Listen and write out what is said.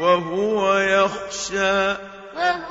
وهو يخشى. وهو